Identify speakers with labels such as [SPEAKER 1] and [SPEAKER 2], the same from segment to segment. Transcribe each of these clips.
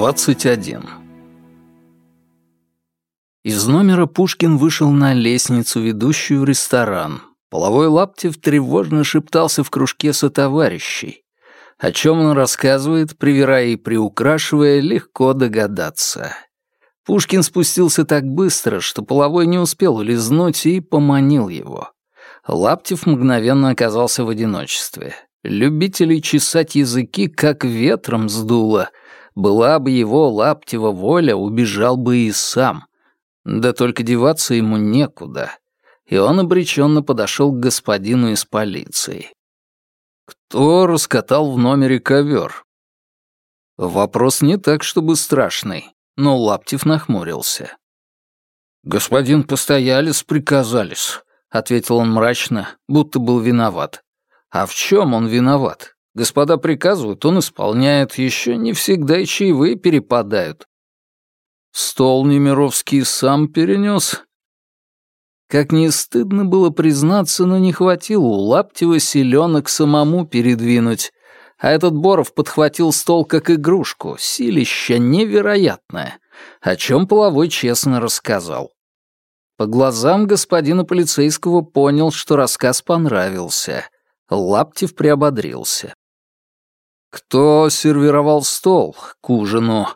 [SPEAKER 1] Двадцать один. Из номера Пушкин вышел на лестницу, ведущую в ресторан. Половой Лаптев тревожно шептался в кружке сотоварищей. О чем он рассказывает, привирая и приукрашивая, легко догадаться. Пушкин спустился так быстро, что половой не успел улизнуть и поманил его. Лаптев мгновенно оказался в одиночестве. Любителей чесать языки как ветром сдуло. Была бы его Лаптева воля, убежал бы и сам. Да только деваться ему некуда. И он обреченно подошел к господину из полиции. Кто раскатал в номере ковер? Вопрос не так, чтобы страшный, но Лаптев нахмурился. «Господин постоялец приказались», — ответил он мрачно, будто был виноват. «А в чем он виноват? Господа приказывают, он исполняет, еще не всегда и чаевые перепадают. Стол Немировский сам перенес. Как не стыдно было признаться, но не хватило у Лаптева селенок самому передвинуть. А этот Боров подхватил стол как игрушку, силища невероятное, о чем Половой честно рассказал. По глазам господина полицейского понял, что рассказ понравился. Лаптев приободрился. «Кто сервировал стол к ужину?»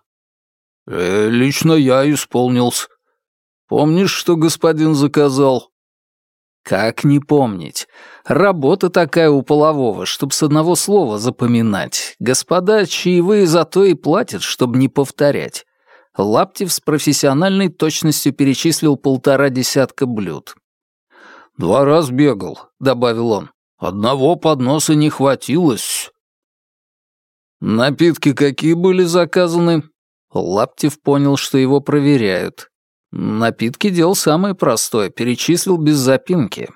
[SPEAKER 1] Э, «Лично я исполнился. Помнишь, что господин заказал?» Как не помнить? Работа такая у полового, чтоб с одного слова запоминать. Господа чаевые зато и платят, чтобы не повторять. Лаптев с профессиональной точностью перечислил полтора десятка блюд. «Два раз бегал», — добавил он. «Одного подноса не хватилось». «Напитки какие были заказаны?» Лаптев понял, что его проверяют. Напитки делал самое простое, перечислил без запинки.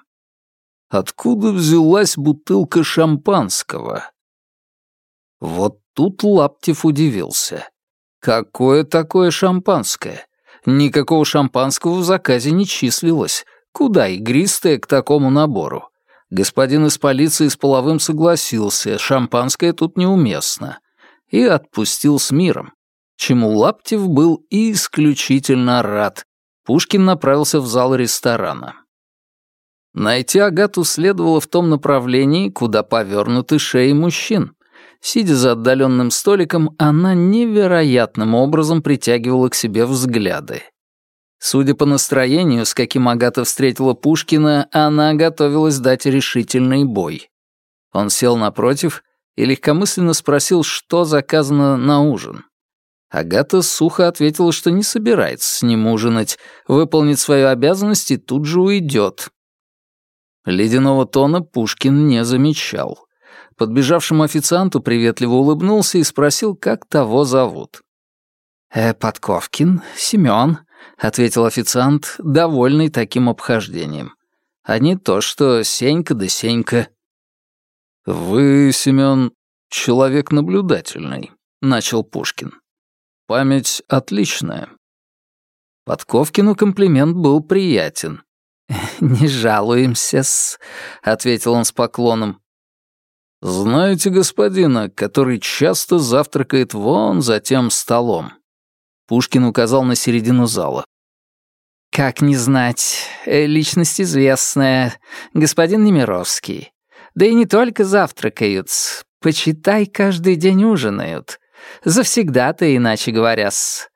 [SPEAKER 1] Откуда взялась бутылка шампанского? Вот тут Лаптев удивился. Какое такое шампанское? Никакого шампанского в заказе не числилось. Куда игристое к такому набору? Господин из полиции с половым согласился, шампанское тут неуместно. И отпустил с миром чему Лаптев был исключительно рад. Пушкин направился в зал ресторана. Найти Агату следовало в том направлении, куда повернуты шеи мужчин. Сидя за отдаленным столиком, она невероятным образом притягивала к себе взгляды. Судя по настроению, с каким Агата встретила Пушкина, она готовилась дать решительный бой. Он сел напротив и легкомысленно спросил, что заказано на ужин. Агата сухо ответила, что не собирается с ним ужинать, выполнит свою обязанность и тут же уйдет. Ледяного тона Пушкин не замечал. Подбежавшему официанту приветливо улыбнулся и спросил, как того зовут. «Э, Подковкин, Семён», — ответил официант, довольный таким обхождением. «А не то, что Сенька да Сенька». «Вы, Семён, человек наблюдательный», — начал Пушкин. Память отличная. Подковкину комплимент был приятен. «Не жалуемся-с», — ответил он с поклоном. «Знаете господина, который часто завтракает вон за тем столом?» Пушкин указал на середину зала. «Как не знать, э, личность известная, господин Немировский. Да и не только завтракают, почитай, каждый день ужинают. Завсегда-то, иначе говоря, с...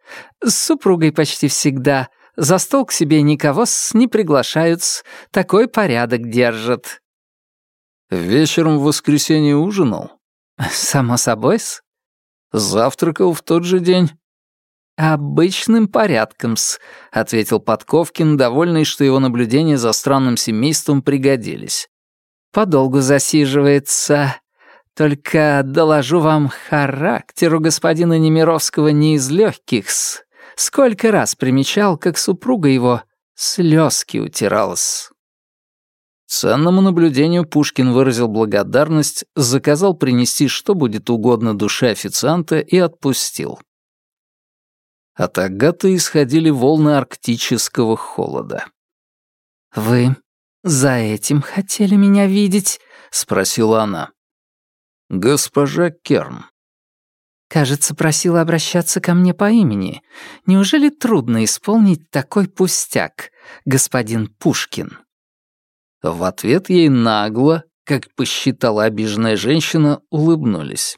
[SPEAKER 1] с супругой почти всегда. За стол к себе никого с не приглашают, такой порядок держат. Вечером в воскресенье ужинал? Само собой-с. Завтракал в тот же день? «Обычным порядком-с», — ответил Подковкин, довольный, что его наблюдения за странным семейством пригодились. «Подолгу засиживается. Только доложу вам характеру господина Немировского не из легких -с. Сколько раз примечал, как супруга его слезки утиралась. Ценному наблюдению Пушкин выразил благодарность, заказал принести что будет угодно душе официанта и отпустил. От Агаты исходили волны арктического холода. «Вы за этим хотели меня видеть?» спросила она. «Госпожа Керн».
[SPEAKER 2] «Кажется, просила обращаться ко мне по имени. Неужели трудно исполнить такой пустяк, господин Пушкин?»
[SPEAKER 1] В ответ ей нагло, как посчитала обиженная женщина, улыбнулись.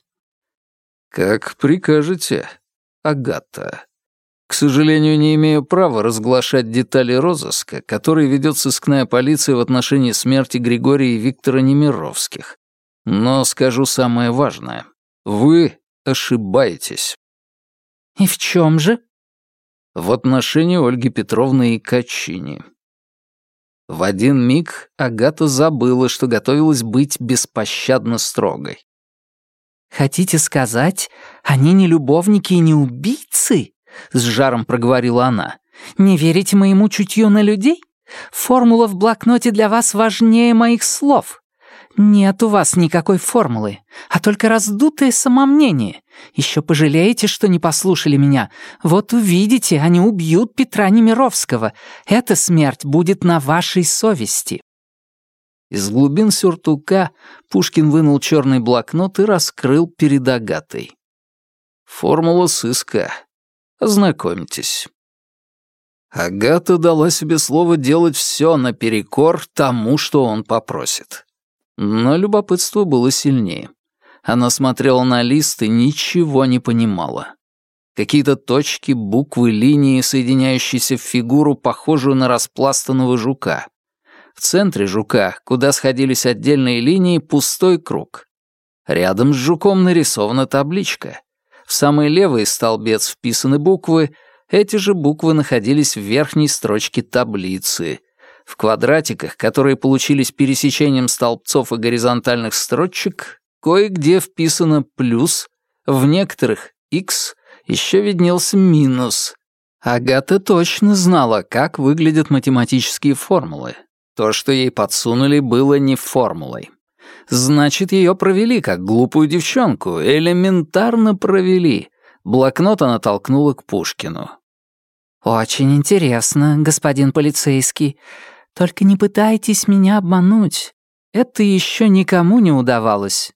[SPEAKER 1] «Как прикажете, Агата. К сожалению, не имею права разглашать детали розыска, который ведет сыскная полиция в отношении смерти Григория и Виктора Немировских. Но скажу самое важное. Вы ошибаетесь».
[SPEAKER 2] «И в чем же?»
[SPEAKER 1] «В отношении Ольги Петровны и Качини». В один миг Агата забыла, что готовилась быть беспощадно строгой.
[SPEAKER 2] «Хотите сказать, они не любовники и не убийцы?» — с жаром проговорила она. «Не верите моему чутью на людей? Формула в блокноте для вас важнее моих слов. «Нет у вас никакой формулы, а только раздутое самомнение. Еще пожалеете, что не послушали меня. Вот увидите, они убьют Петра Немировского. Эта смерть будет на вашей совести».
[SPEAKER 1] Из глубин сюртука Пушкин вынул черный блокнот и раскрыл перед Агатой. «Формула сыска. Ознакомьтесь». Агата дала себе слово делать все наперекор тому, что он попросит. Но любопытство было сильнее. Она смотрела на лист и ничего не понимала. Какие-то точки, буквы, линии, соединяющиеся в фигуру, похожую на распластанного жука. В центре жука, куда сходились отдельные линии, пустой круг. Рядом с жуком нарисована табличка. В самый левый столбец вписаны буквы, эти же буквы находились в верхней строчке таблицы. В квадратиках, которые получились пересечением столбцов и горизонтальных строчек, кое-где вписано «плюс», в некоторых «x», еще виднелся «минус». Агата точно знала, как выглядят математические формулы. То, что ей подсунули, было не формулой. Значит, ее провели, как глупую девчонку, элементарно провели. Блокнот она толкнула к Пушкину.
[SPEAKER 2] «Очень интересно, господин полицейский. Только не пытайтесь меня обмануть. Это еще никому не удавалось».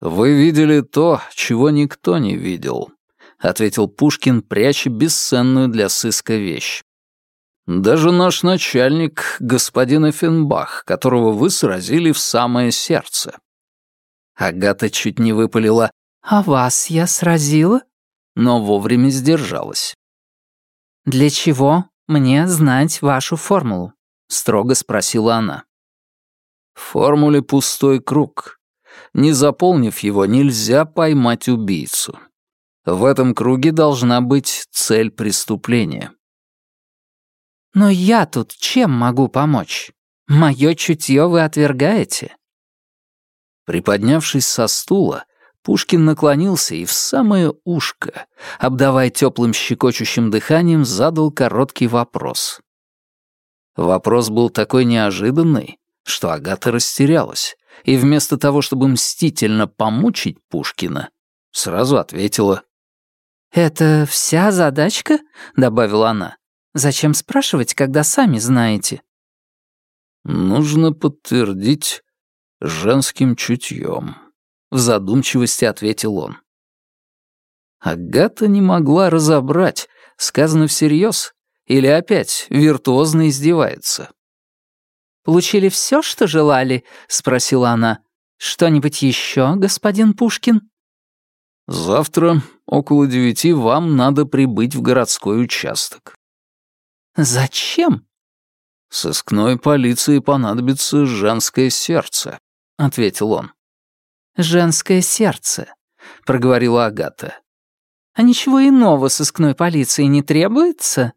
[SPEAKER 1] «Вы видели то, чего никто не видел», — ответил Пушкин, пряча бесценную для сыска вещь. «Даже наш начальник, господин Эффенбах, которого вы сразили в самое сердце». Агата чуть не выпалила
[SPEAKER 2] «А вас я сразила?»
[SPEAKER 1] но вовремя сдержалась.
[SPEAKER 2] «Для чего мне знать вашу формулу?» — строго спросила она.
[SPEAKER 1] «В формуле пустой круг. Не заполнив его, нельзя поймать убийцу. В этом круге должна быть цель преступления».
[SPEAKER 2] «Но я тут чем могу помочь? Мое чутье вы отвергаете?»
[SPEAKER 1] Приподнявшись со стула, Пушкин наклонился и в самое ушко, обдавая теплым щекочущим дыханием, задал короткий вопрос. Вопрос был такой неожиданный, что Агата растерялась, и вместо того, чтобы мстительно помучить Пушкина, сразу ответила.
[SPEAKER 2] «Это вся задачка?» — добавила она. «Зачем спрашивать, когда сами знаете?»
[SPEAKER 1] «Нужно подтвердить женским чутьем», в задумчивости ответил он. Агата не могла разобрать, сказано всерьез или опять виртуозно издевается.
[SPEAKER 2] «Получили все, что желали?» — спросила она. «Что-нибудь еще, господин Пушкин?»
[SPEAKER 1] «Завтра около девяти вам надо прибыть в городской участок».
[SPEAKER 2] «Зачем?»
[SPEAKER 1] «Сыскной полиции понадобится женское сердце», — ответил он
[SPEAKER 2] женское сердце», — проговорила Агата. «А ничего иного сыскной полиции не требуется?»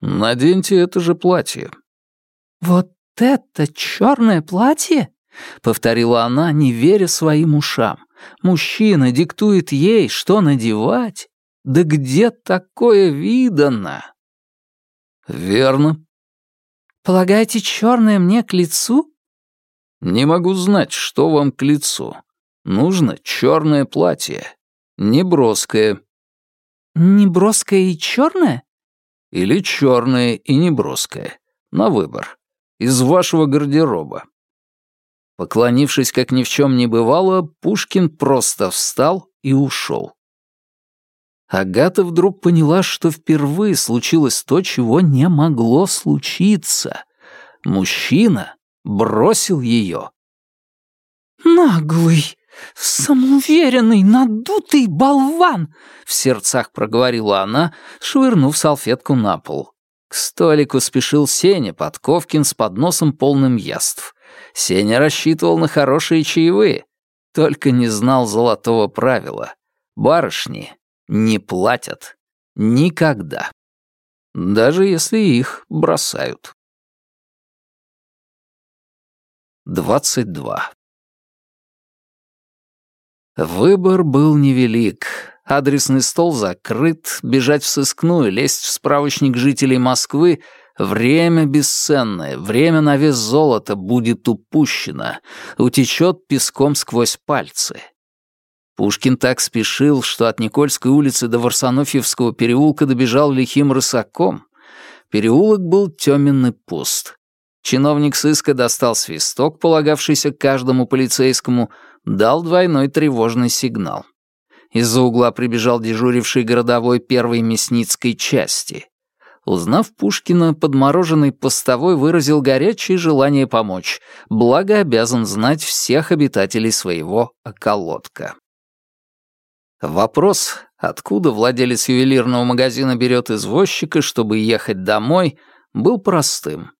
[SPEAKER 1] «Наденьте это же платье».
[SPEAKER 2] «Вот это черное платье?» — повторила она, не веря своим ушам. «Мужчина диктует ей, что надевать? Да где такое видано?»
[SPEAKER 1] «Верно».
[SPEAKER 2] «Полагаете, черное мне к лицу?»
[SPEAKER 1] Не могу знать, что вам к лицу. Нужно черное платье. Неброское.
[SPEAKER 2] Неброское и черное?
[SPEAKER 1] Или черное и неброское. На выбор. Из вашего гардероба. Поклонившись, как ни в чем не бывало, Пушкин просто встал и ушел. Агата вдруг поняла, что впервые случилось то, чего не могло случиться. Мужчина бросил ее.
[SPEAKER 2] «Наглый, самоуверенный, надутый болван!» — в сердцах проговорила она, швырнув салфетку на пол. К столику спешил Сеня Подковкин с подносом полным яств. Сеня рассчитывал на хорошие чаевые, только не знал золотого правила. Барышни не платят. Никогда. Даже если их бросают. 22. Выбор был невелик. Адресный стол закрыт, бежать в сыскную, лезть в справочник жителей Москвы — время бесценное, время на вес золота будет упущено, утечет песком сквозь пальцы. Пушкин так спешил, что от Никольской улицы до Варсонофьевского переулка добежал лихим рысаком. Переулок был темен и пуст. Чиновник сыска достал свисток, полагавшийся каждому полицейскому, дал двойной тревожный сигнал. Из-за угла прибежал дежуривший городовой первой мясницкой части. Узнав Пушкина, подмороженный постовой выразил горячее желание помочь, благо обязан знать всех обитателей своего околотка. Вопрос, откуда владелец ювелирного магазина берет извозчика, чтобы ехать домой, был простым.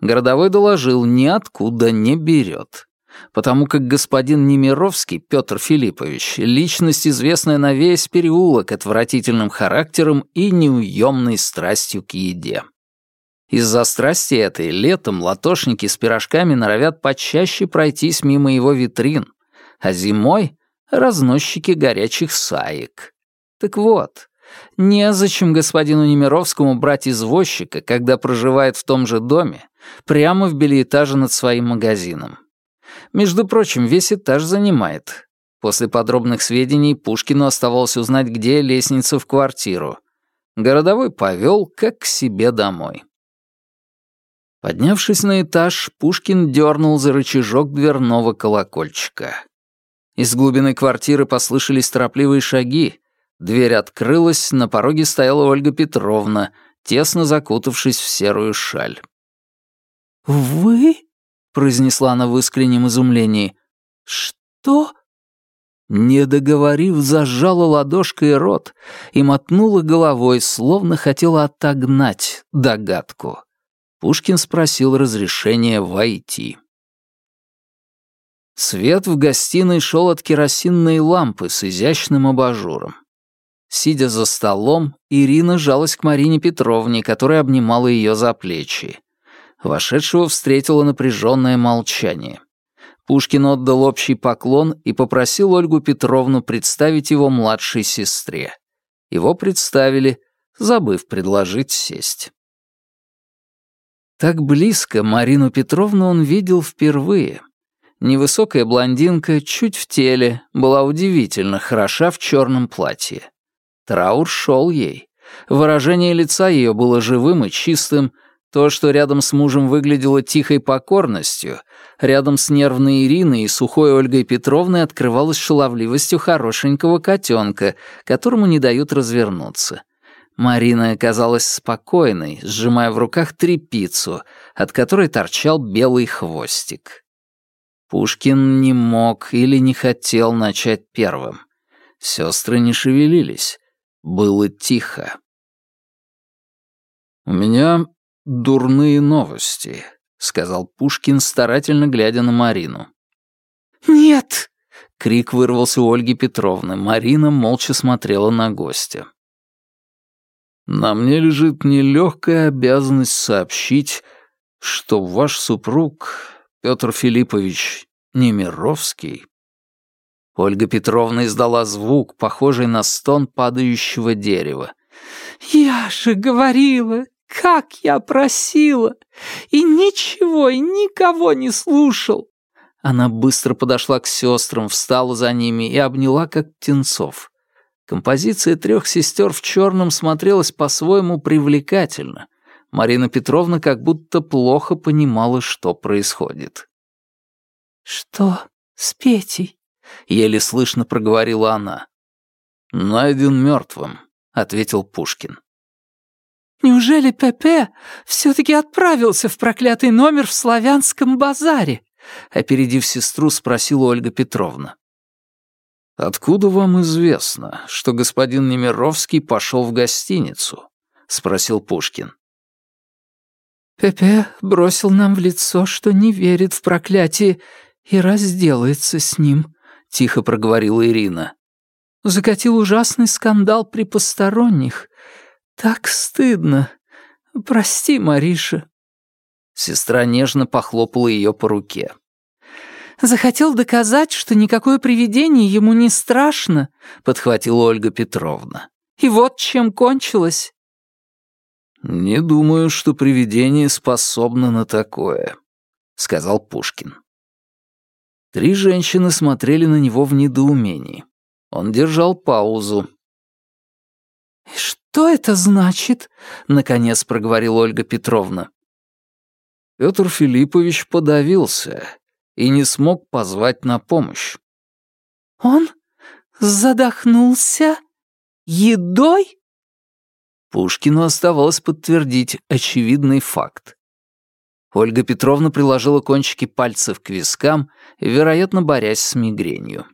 [SPEAKER 2] Городовой доложил, ниоткуда не берет. Потому как господин Немировский Петр Филиппович — личность, известная на весь переулок отвратительным характером и неуемной страстью к еде. Из-за страсти этой летом латошники с пирожками норовят почаще пройтись мимо его витрин, а зимой разносчики горячих саек. Так вот, незачем господину Немировскому брать извозчика, когда проживает в том же доме, прямо в билетаже над своим магазином. Между прочим, весь этаж занимает. После подробных сведений Пушкину оставалось узнать, где лестница в квартиру. Городовой повел, как к себе домой. Поднявшись на этаж, Пушкин дернул за рычажок дверного колокольчика. Из глубины квартиры послышались торопливые шаги. Дверь открылась, на пороге стояла Ольга Петровна, тесно закутавшись в серую шаль. «Вы?» — произнесла она в искреннем изумлении. «Что?»
[SPEAKER 1] Не договорив, зажала ладошкой рот и мотнула головой, словно хотела отогнать догадку. Пушкин спросил разрешения войти. Свет в гостиной шел от керосинной лампы с изящным абажуром. Сидя за столом, Ирина жалась к Марине Петровне, которая обнимала ее за плечи. Вошедшего встретило напряженное молчание. Пушкин отдал общий поклон и попросил Ольгу Петровну представить его младшей сестре. Его представили, забыв предложить сесть. Так близко Марину Петровну он видел впервые. Невысокая блондинка, чуть в теле, была удивительно хороша в черном платье. Траур шел ей. Выражение лица ее было живым и чистым. То, что рядом с мужем выглядело тихой покорностью, рядом с нервной Ириной и сухой Ольгой Петровной открывалось шаловливостью хорошенького котенка, которому не дают развернуться. Марина оказалась спокойной, сжимая в руках трепицу, от которой торчал белый хвостик. Пушкин не мог или не хотел начать первым. Сестры не шевелились. Было тихо. «У меня дурные новости», — сказал Пушкин, старательно глядя на Марину.
[SPEAKER 2] «Нет!»
[SPEAKER 1] — крик вырвался у Ольги Петровны. Марина молча смотрела на гостя. «На мне лежит нелегкая обязанность сообщить, что ваш супруг Петр Филиппович Немировский. Ольга Петровна издала звук, похожий на стон падающего дерева.
[SPEAKER 2] «Я же говорила, как я просила, и ничего, и никого не слушал!»
[SPEAKER 1] Она быстро подошла к сестрам, встала за ними и обняла, как птенцов. Композиция трех сестер в черном смотрелась по-своему привлекательно, Марина Петровна как будто плохо понимала, что происходит.
[SPEAKER 2] «Что с Петей?» — еле слышно проговорила она.
[SPEAKER 1] «Найден мертвым», — ответил Пушкин.
[SPEAKER 2] «Неужели Пепе все-таки отправился в проклятый номер в славянском базаре?» Опередив сестру, спросила Ольга Петровна.
[SPEAKER 1] «Откуда вам известно, что господин Немировский пошел в гостиницу?» — спросил Пушкин.
[SPEAKER 2] «Пепе бросил нам в лицо, что не верит в проклятие и разделается с ним», — тихо проговорила Ирина. «Закатил ужасный скандал при посторонних. Так стыдно. Прости, Мариша».
[SPEAKER 1] Сестра нежно похлопала ее по руке.
[SPEAKER 2] «Захотел доказать, что никакое привидение ему не страшно», — подхватила Ольга Петровна. «И вот чем кончилось».
[SPEAKER 1] «Не думаю, что привидение способно на такое», — сказал Пушкин. Три женщины смотрели на него в недоумении. Он держал паузу.
[SPEAKER 2] «Что это значит?» — наконец проговорила Ольга Петровна.
[SPEAKER 1] Петр Филиппович подавился и не смог позвать на помощь.
[SPEAKER 2] «Он задохнулся едой?»
[SPEAKER 1] Пушкину оставалось подтвердить очевидный факт. Ольга Петровна приложила кончики пальцев к вискам, вероятно, борясь с мигренью.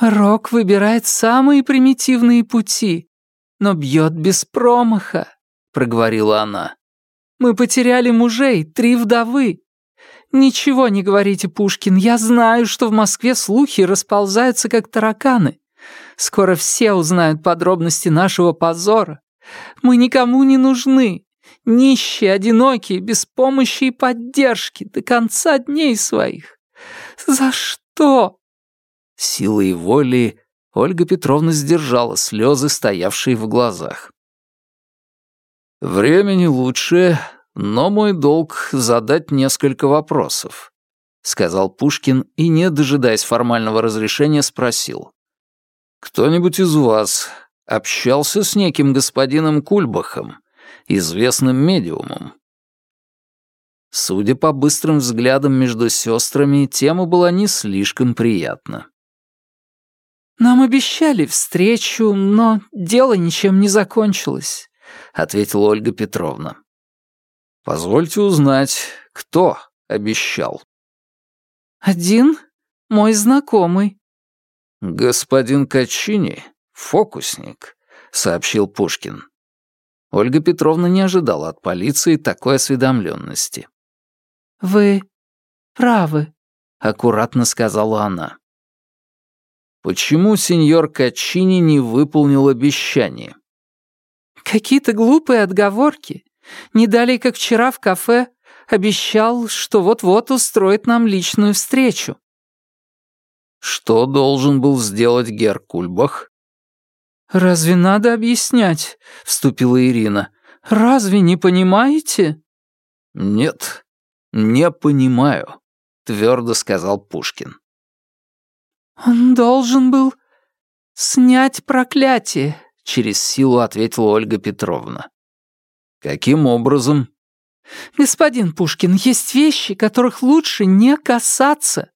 [SPEAKER 2] «Рок выбирает самые примитивные пути, но бьет без промаха», — проговорила она. Мы потеряли мужей, три вдовы. Ничего не говорите, Пушкин, я знаю, что в Москве слухи расползаются, как тараканы. Скоро все узнают подробности нашего позора. Мы никому не нужны. Нищие, одинокие, без помощи и поддержки до конца дней своих. За что?
[SPEAKER 1] Силой воли Ольга Петровна сдержала слезы, стоявшие в глазах. «Времени лучше, но мой долг — задать несколько вопросов», — сказал Пушкин и, не дожидаясь формального разрешения, спросил. «Кто-нибудь из вас общался с неким господином Кульбахом, известным медиумом?» Судя по быстрым взглядам между сестрами, тема была не слишком приятна.
[SPEAKER 2] «Нам обещали встречу, но дело ничем не закончилось.
[SPEAKER 1] — ответила Ольга Петровна. «Позвольте узнать, кто обещал?»
[SPEAKER 2] «Один мой знакомый».
[SPEAKER 1] «Господин Качини — фокусник», — сообщил Пушкин. Ольга Петровна не ожидала от полиции такой осведомленности.
[SPEAKER 2] «Вы правы», —
[SPEAKER 1] аккуратно сказала она. «Почему сеньор Качини не выполнил обещание?»
[SPEAKER 2] Какие-то глупые отговорки. Не далее, как вчера в кафе, обещал, что вот-вот устроит нам личную встречу.
[SPEAKER 1] Что должен был сделать Геркульбах?
[SPEAKER 2] «Разве надо объяснять?» — вступила Ирина. «Разве не понимаете?»
[SPEAKER 1] «Нет, не понимаю», — твердо сказал Пушкин.
[SPEAKER 2] «Он должен был снять проклятие
[SPEAKER 1] через силу ответила Ольга Петровна. Каким образом?
[SPEAKER 2] Господин Пушкин, есть вещи, которых лучше не касаться.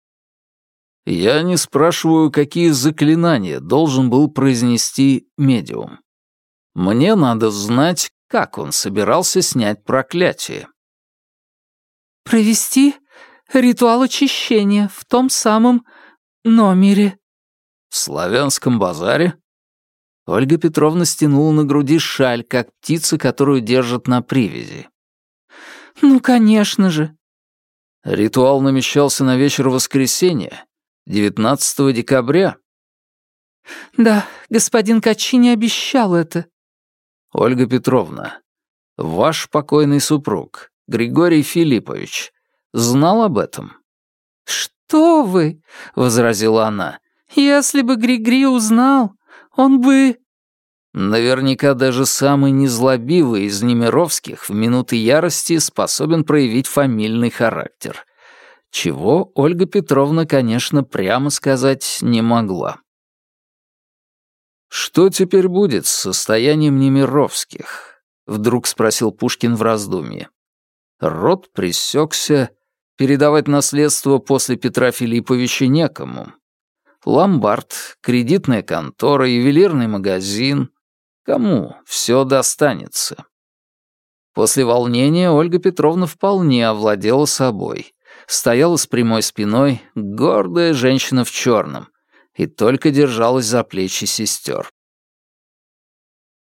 [SPEAKER 1] Я не спрашиваю, какие заклинания должен был произнести медиум. Мне надо знать, как он собирался снять проклятие.
[SPEAKER 2] Провести ритуал очищения в том самом номере.
[SPEAKER 1] В славянском базаре? Ольга Петровна стянула на груди шаль, как птица, которую держат на привязи.
[SPEAKER 2] «Ну, конечно же».
[SPEAKER 1] Ритуал намечался на вечер воскресенья, 19 декабря.
[SPEAKER 2] «Да, господин Качини обещал это».
[SPEAKER 1] «Ольга Петровна, ваш покойный супруг, Григорий Филиппович, знал об этом?»
[SPEAKER 2] «Что вы?» — возразила она. «Если бы Григори узнал, он бы...»
[SPEAKER 1] Наверняка даже самый незлобивый из Немировских в минуты ярости способен проявить фамильный характер. Чего Ольга Петровна, конечно, прямо сказать не могла. «Что теперь будет с состоянием Немировских?» — вдруг спросил Пушкин в раздумье. Рот присекся, Передавать наследство после Петра Филипповича некому. Ломбард, кредитная контора, ювелирный магазин. Кому все достанется? После волнения Ольга Петровна вполне овладела собой. Стояла с прямой спиной, гордая женщина в черном, и только держалась за плечи сестер.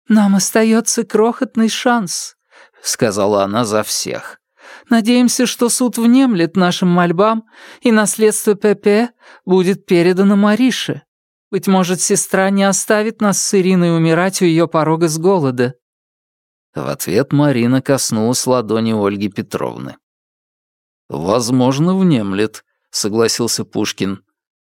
[SPEAKER 2] «Нам остается крохотный шанс», — сказала она за всех. «Надеемся, что суд внемлет нашим мольбам, и наследство ПП будет передано Марише. Быть может, сестра не оставит нас с Ириной умирать у ее порога с голода».
[SPEAKER 1] В ответ Марина коснулась ладони Ольги Петровны. «Возможно, внемлет», — согласился Пушкин.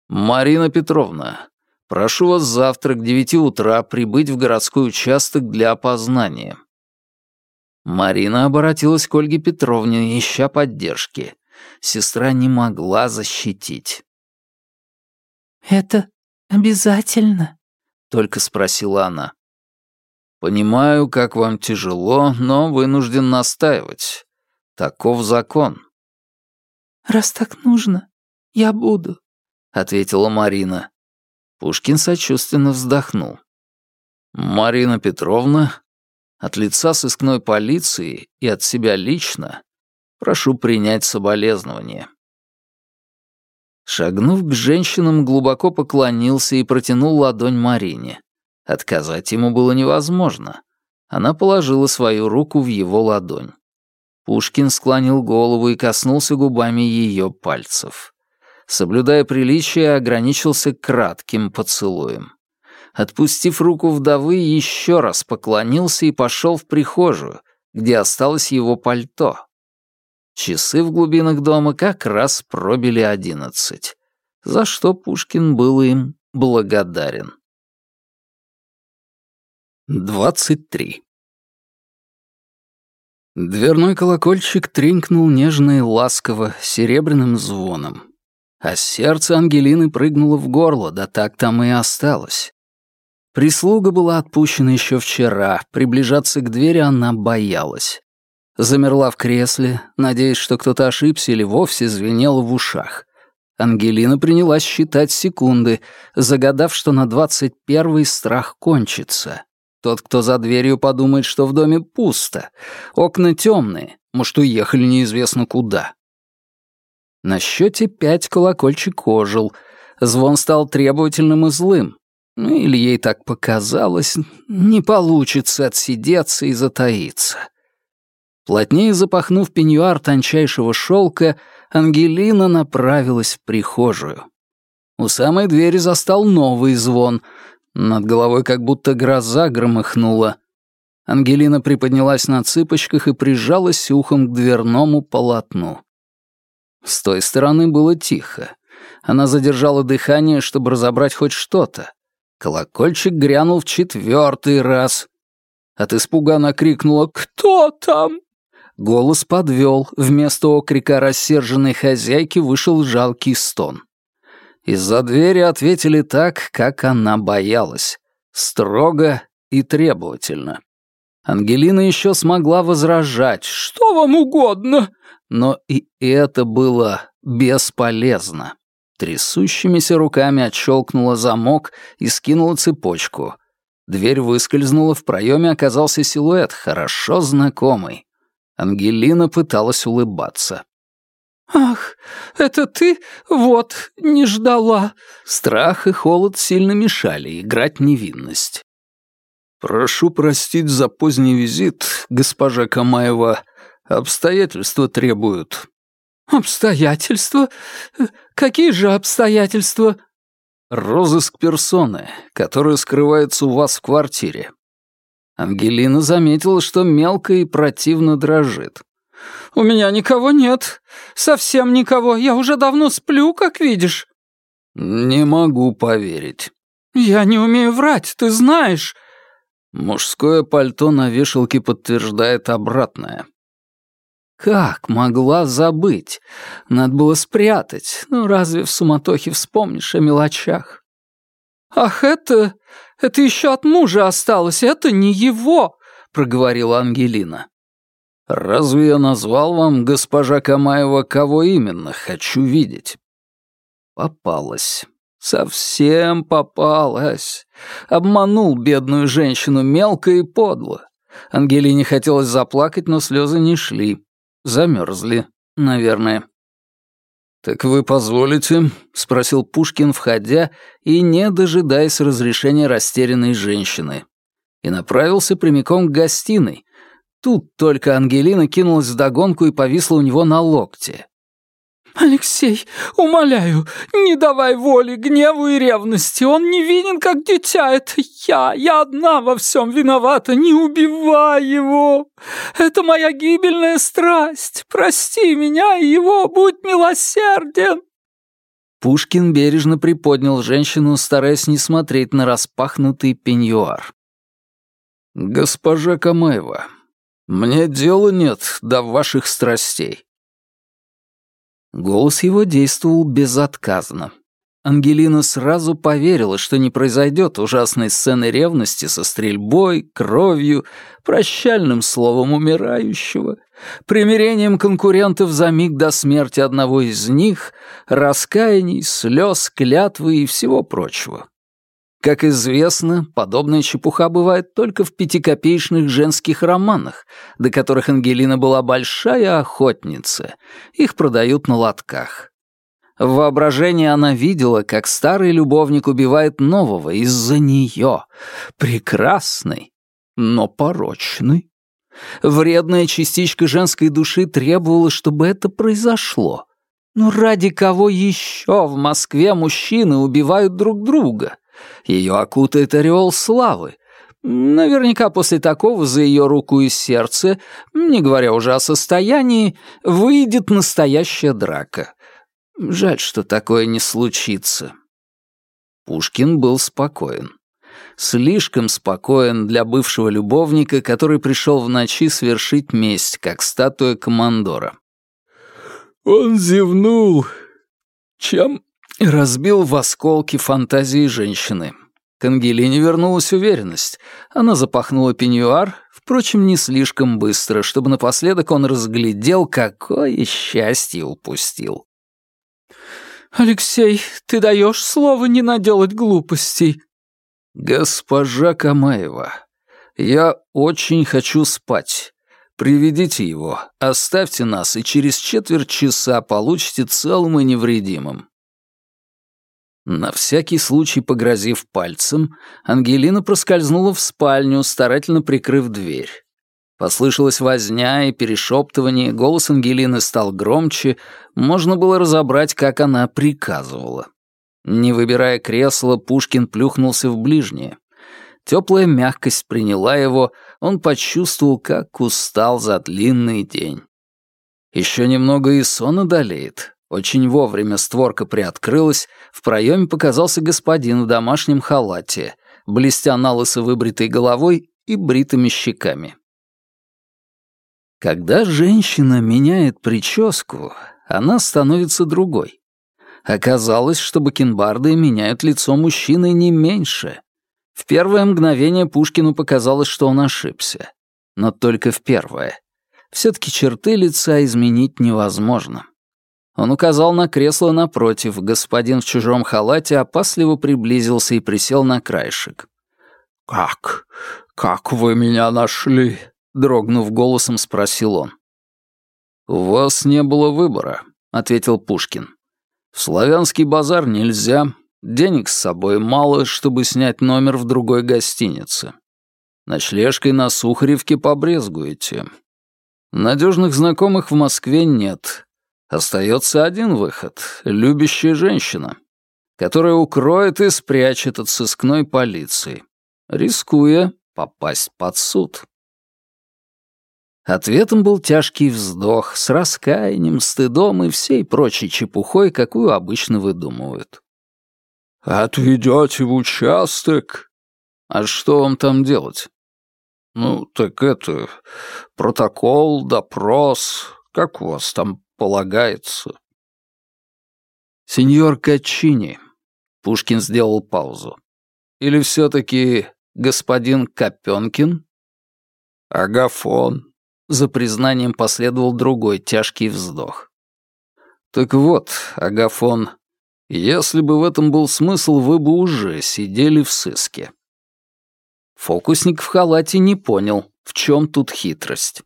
[SPEAKER 1] «Марина Петровна, прошу вас завтра к девяти утра прибыть в городской участок для опознания». Марина обратилась к Ольге Петровне, ища поддержки. Сестра не могла защитить.
[SPEAKER 2] «Это обязательно?»
[SPEAKER 1] — только спросила она. «Понимаю, как вам тяжело, но вынужден настаивать. Таков закон».
[SPEAKER 2] «Раз так нужно, я буду», —
[SPEAKER 1] ответила Марина. Пушкин сочувственно вздохнул. «Марина Петровна, от лица сыскной полиции и от себя лично прошу принять соболезнования». Шагнув к женщинам, глубоко поклонился и протянул ладонь Марине. Отказать ему было невозможно. Она положила свою руку в его ладонь. Пушкин склонил голову и коснулся губами ее пальцев. Соблюдая приличие, ограничился кратким поцелуем. Отпустив руку вдовы, еще раз поклонился и пошел в прихожую, где осталось его пальто. Часы в глубинах дома как раз пробили одиннадцать, за что Пушкин был им благодарен. 23. Дверной колокольчик тренькнул нежно и ласково, серебряным звоном. А сердце Ангелины прыгнуло в горло, да так там и осталось. Прислуга была отпущена еще вчера, приближаться к двери она боялась. Замерла в кресле, надеясь, что кто-то ошибся или вовсе звенела в ушах. Ангелина принялась считать секунды, загадав, что на двадцать первый страх кончится. Тот, кто за дверью, подумает, что в доме пусто. Окна темные, может, уехали неизвестно куда. На счете пять колокольчик ожил. Звон стал требовательным и злым. Ну, или ей так показалось, не получится отсидеться и затаиться. Плотнее запахнув пеньюар тончайшего шелка, Ангелина направилась в прихожую. У самой двери застал новый звон — над головой как будто гроза громыхнула. Ангелина приподнялась на цыпочках и прижалась ухом к дверному полотну. С той стороны было тихо. Она задержала дыхание, чтобы разобрать хоть что-то. Колокольчик грянул в четвертый раз. От испуга она крикнула «Кто там?». Голос подвел. Вместо окрика рассерженной хозяйки вышел жалкий стон. Из-за двери ответили так, как она боялась. Строго и требовательно. Ангелина еще смогла возражать «Что вам угодно?» Но и это было бесполезно. Трясущимися руками отщелкнула замок и скинула цепочку. Дверь выскользнула, в проеме оказался силуэт, хорошо знакомый. Ангелина пыталась улыбаться. «Ах, это ты? Вот, не ждала!» Страх и холод сильно мешали играть невинность. «Прошу простить за поздний визит, госпожа Камаева. Обстоятельства требуют». «Обстоятельства? Какие же обстоятельства?» «Розыск персоны, которая скрывается у вас в квартире». Ангелина заметила, что мелко и противно дрожит. «У меня никого нет. Совсем никого. Я уже давно сплю, как видишь». «Не могу поверить». «Я не умею врать, ты знаешь». Мужское пальто на вешалке подтверждает обратное. Как могла забыть? Надо было спрятать. Ну, разве в суматохе вспомнишь о мелочах? «Ах, это... это еще от мужа осталось, это не его», — проговорила Ангелина. «Разве я назвал вам, госпожа Камаева, кого именно хочу видеть?» Попалась. Совсем попалась. Обманул бедную женщину мелко и подло. Ангелине хотелось заплакать, но слезы не шли. Замерзли, наверное. «Так вы позволите?» — спросил Пушкин, входя и не дожидаясь разрешения растерянной женщины. И направился прямиком к гостиной. Тут только Ангелина кинулась вдогонку и повисла у него на локте.
[SPEAKER 3] «Алексей, умоляю, не давай воли гневу и ревности. Он невинен, как дитя. Это я, я одна во всем виновата. Не убивай его. Это моя гибельная страсть. Прости меня и его, будь милосерден».
[SPEAKER 1] Пушкин бережно приподнял женщину, стараясь не смотреть на распахнутый пеньюар. «Госпожа Камаева, мне дела нет до ваших страстей. Голос его действовал безотказно. Ангелина сразу поверила, что не произойдет ужасной сцены ревности со стрельбой, кровью, прощальным словом умирающего, примирением конкурентов за миг до смерти одного из них, раскаяний, слез, клятвы и всего прочего. Как известно, подобная чепуха бывает только в пятикопеечных женских романах, до которых Ангелина была большая охотница. Их продают на лотках. В воображении она видела, как старый любовник убивает нового из-за нее. Прекрасный, но порочный. Вредная частичка женской души требовала, чтобы это произошло. Но ради кого еще в Москве мужчины убивают друг друга? Ее окутает ореол славы. Наверняка после такого за ее руку и сердце, не говоря уже о состоянии, выйдет настоящая драка. Жаль, что такое не случится. Пушкин был спокоен. Слишком спокоен для бывшего любовника, который пришел в ночи свершить месть, как статуя командора.
[SPEAKER 3] Он зевнул. Чем
[SPEAKER 1] Разбил в осколки фантазии женщины. К Ангелине вернулась уверенность. Она запахнула пеньюар, впрочем, не слишком быстро, чтобы напоследок он разглядел, какое счастье упустил.
[SPEAKER 3] «Алексей, ты даешь слово не наделать глупостей?»
[SPEAKER 1] «Госпожа Камаева, я очень хочу спать. Приведите его, оставьте нас, и через четверть часа получите целым и невредимым». На всякий случай погрозив пальцем, Ангелина проскользнула в спальню, старательно прикрыв дверь. Послышалась возня и перешептывание, голос Ангелины стал громче, можно было разобрать, как она приказывала. Не выбирая кресла, Пушкин плюхнулся в ближнее. Теплая мягкость приняла его, он почувствовал, как устал за длинный день. Еще немного и сон одолеет, очень вовремя створка приоткрылась, в проеме показался господин в домашнем халате, блестя на лысо выбритой головой и бритыми щеками. Когда женщина меняет прическу, она становится другой. Оказалось, что бакенбарды меняют лицо мужчины не меньше. В первое мгновение Пушкину показалось, что он ошибся. Но только в первое. Все-таки черты лица изменить невозможно. Он указал на кресло напротив. Господин в чужом халате опасливо приблизился и присел на краешек.
[SPEAKER 3] «Как? Как вы меня нашли?» — дрогнув голосом, спросил он.
[SPEAKER 1] «У вас не было выбора», — ответил Пушкин. «В славянский базар нельзя. Денег с собой мало, чтобы снять номер в другой гостинице. Ночлежкой на Сухаревке побрезгуете. Надежных знакомых в Москве нет. Остается один выход — любящая женщина, которая укроет и спрячет от сыскной полиции, рискуя попасть под суд. Ответом был тяжкий вздох с раскаянием, стыдом и всей прочей чепухой, какую обычно выдумывают.
[SPEAKER 3] «Отведете в участок?»
[SPEAKER 1] «А что вам там делать?»
[SPEAKER 3] «Ну, так это... Протокол, допрос. Как у вас там полагается.
[SPEAKER 1] Сеньор Качини. Пушкин сделал паузу. Или все-таки господин Копенкин?
[SPEAKER 3] Агафон.
[SPEAKER 1] За признанием последовал другой тяжкий вздох. «Так вот, Агафон, если бы в этом был смысл, вы бы уже сидели в сыске». Фокусник в халате не понял, в чем тут хитрость.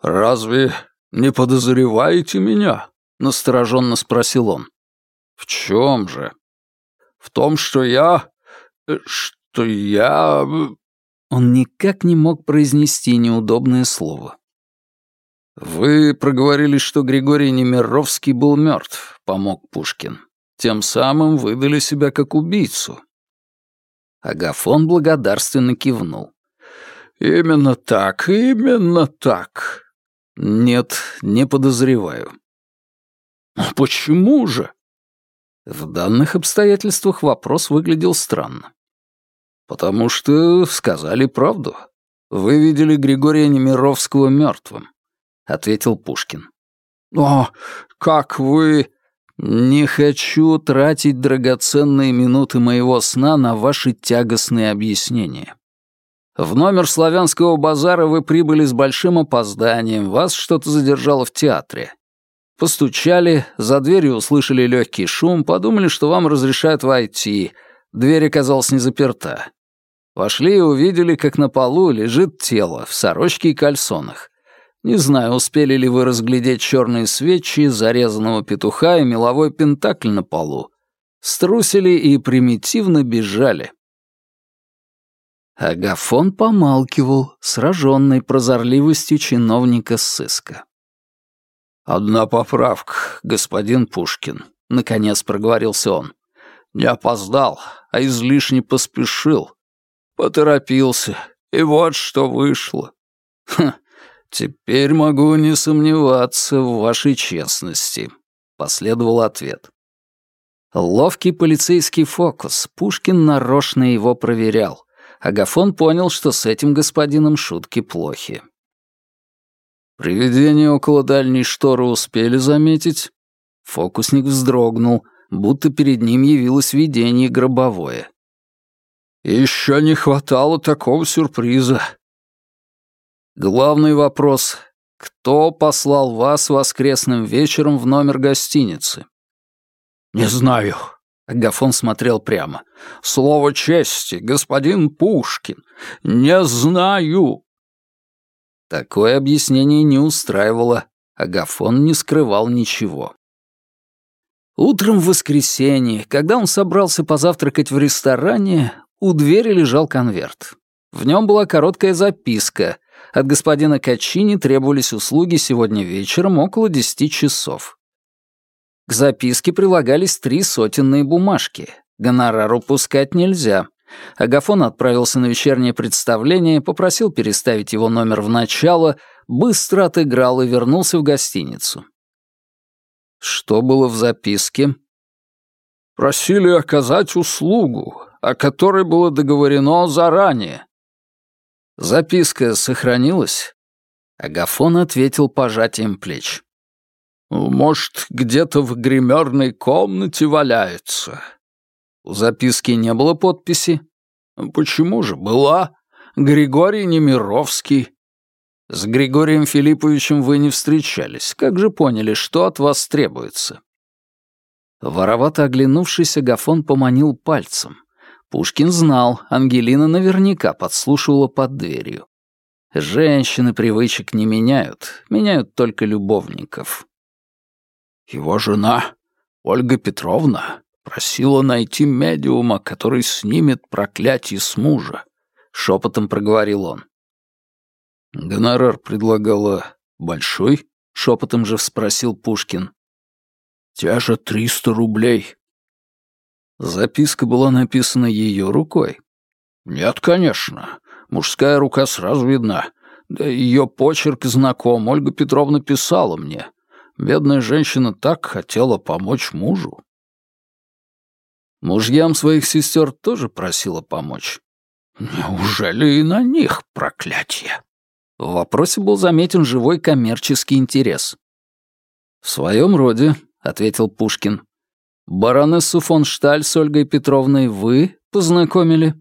[SPEAKER 1] «Разве не подозреваете меня?» — настороженно спросил он. «В чем же?» «В том, что я... что я...» Он никак не мог произнести неудобное слово. «Вы проговорили, что Григорий Немировский был мертв», — помог Пушкин. «Тем самым выдали себя как убийцу». Агафон благодарственно кивнул. «Именно так, именно так». «Нет, не подозреваю». «Почему же?» В данных обстоятельствах вопрос выглядел странно. «Потому что сказали правду. Вы видели Григория Немировского мертвым», — ответил Пушкин. «Но как вы...» «Не хочу тратить драгоценные минуты моего сна на ваши тягостные объяснения. В номер славянского базара вы прибыли с большим опозданием, вас что-то задержало в театре. Постучали, за дверью услышали легкий шум, подумали, что вам разрешают войти. Дверь оказалась не заперта. Вошли и увидели, как на полу лежит тело в сорочке и кальсонах. Не знаю, успели ли вы разглядеть черные свечи, зарезанного петуха и меловой пентакль на полу. Струсили и примитивно бежали. Агафон помалкивал, сраженный прозорливостью чиновника сыска. «Одна поправка, господин Пушкин», — наконец проговорился он. «Не опоздал, а излишне поспешил. Поторопился, и вот что вышло. Ха, теперь могу не сомневаться в вашей честности», — последовал ответ. Ловкий полицейский фокус, Пушкин нарочно его проверял. Агафон понял, что с этим господином шутки плохи. Привидение около дальней шторы успели заметить? Фокусник вздрогнул, будто перед ним явилось видение гробовое. Еще не хватало такого сюрприза. Главный вопрос — кто послал вас воскресным вечером в номер гостиницы? Не знаю. Агафон смотрел прямо. Слово чести, господин Пушкин. Не знаю. Такое объяснение не устраивало, Агафон не скрывал ничего. Утром в воскресенье, когда он собрался позавтракать в ресторане, у двери лежал конверт. В нем была короткая записка. От господина Качини требовались услуги сегодня вечером около десяти часов. К записке прилагались три сотенные бумажки. Гонорар упускать нельзя. Агафон отправился на вечернее представление, попросил переставить его номер в начало, быстро отыграл и вернулся в гостиницу. Что было в записке? «Просили оказать услугу, о которой было договорено заранее». Записка сохранилась? Агафон ответил пожатием плеч. «Может, где-то в гримерной комнате валяется. У записки не было подписи? Почему же была? Григорий Немировский. С Григорием Филипповичем вы не встречались. Как же поняли, что от вас требуется? Воровато оглянувшись, Агафон поманил пальцем. Пушкин знал, Ангелина наверняка подслушивала под дверью. Женщины привычек не меняют, меняют только любовников. Его жена, Ольга Петровна, Просила найти медиума, который снимет проклятие с мужа, шепотом проговорил он. Гонорар предлагала большой, шепотом же спросил Пушкин. Те же триста рублей. Записка была написана ее рукой. Нет, конечно. Мужская рука сразу видна. Да ее почерк знаком. Ольга Петровна писала мне. Бедная женщина так хотела помочь мужу. Мужьям своих сестер тоже просила помочь. Неужели и на них проклятие? В вопросе был заметен живой коммерческий интерес. «В своем роде», — ответил Пушкин. «Баронессу фон Шталь с Ольгой Петровной вы познакомили?»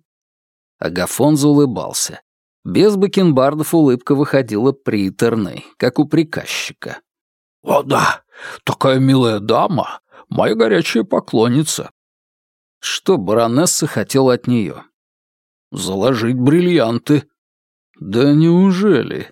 [SPEAKER 1] Агафон заулыбался. Без бакенбардов улыбка выходила приторной, как у приказчика.
[SPEAKER 3] «О да, такая милая дама, моя горячая поклонница».
[SPEAKER 1] Что баронесса хотела от нее?
[SPEAKER 3] Заложить бриллианты.
[SPEAKER 1] Да неужели?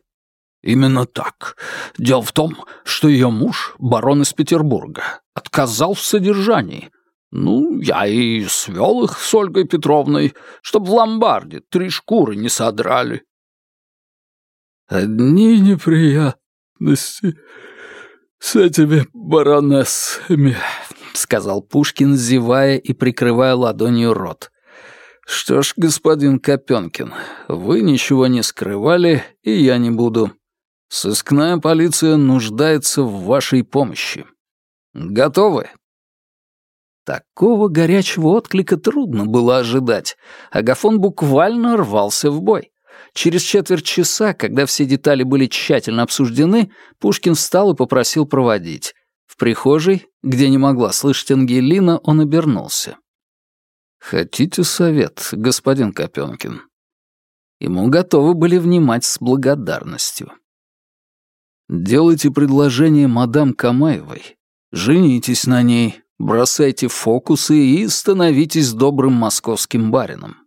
[SPEAKER 3] Именно так. Дело в том, что ее муж, барон из Петербурга, отказал в содержании. Ну, я и свел их с Ольгой Петровной, чтоб в ломбарде три шкуры не содрали.
[SPEAKER 1] Одни неприятности с этими баронессами, сказал Пушкин, зевая и прикрывая ладонью рот. Что ж, господин Копенкин, вы ничего не скрывали, и я не буду. Сыскная полиция нуждается в вашей помощи. Готовы? Такого горячего отклика трудно было ожидать. Агафон буквально рвался в бой. Через четверть часа, когда все детали были тщательно обсуждены, Пушкин встал и попросил проводить. В прихожей, где не могла слышать Ангелина, он обернулся. «Хотите совет, господин Копенкин?» Ему готовы были внимать с благодарностью. Делайте предложение мадам Камаевой, женитесь на ней, бросайте фокусы и становитесь добрым московским барином.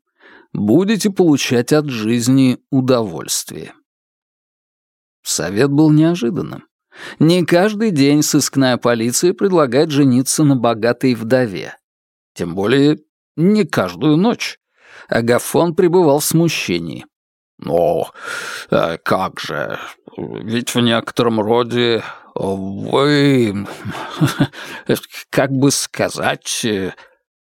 [SPEAKER 1] Будете получать от жизни удовольствие. Совет был неожиданным. Не каждый день сыскная полиция предлагает жениться на богатой вдове. Тем более не каждую ночь. Агафон пребывал в смущении.
[SPEAKER 3] «Но э, как же, ведь в некотором роде вы... как бы сказать...»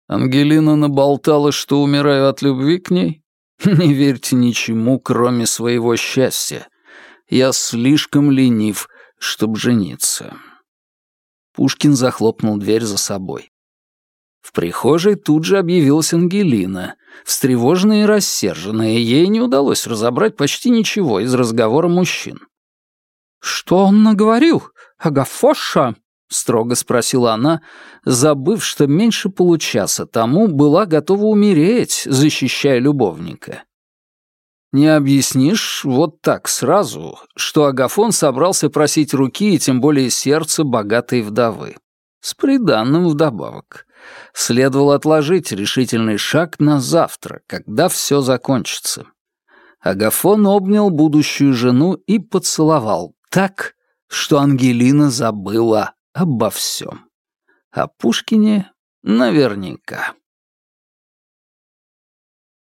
[SPEAKER 1] Ангелина наболтала, что умираю от любви к ней? Не верьте ничему, кроме своего счастья. Я слишком ленив, чтобы жениться. Пушкин захлопнул дверь за собой. В прихожей тут же объявилась Ангелина, встревоженная и рассерженная, ей не удалось разобрать почти ничего из разговора мужчин.
[SPEAKER 3] «Что он наговорил? Агафоша?»
[SPEAKER 1] — строго спросила она, забыв, что меньше получаса тому была готова умереть, защищая любовника. Не объяснишь вот так сразу, что Агафон собрался просить руки и тем более сердца богатой вдовы. С приданным вдобавок следовало отложить решительный шаг на завтра, когда все закончится. Агафон обнял будущую жену и поцеловал так, что Ангелина забыла обо всем. О Пушкине наверняка.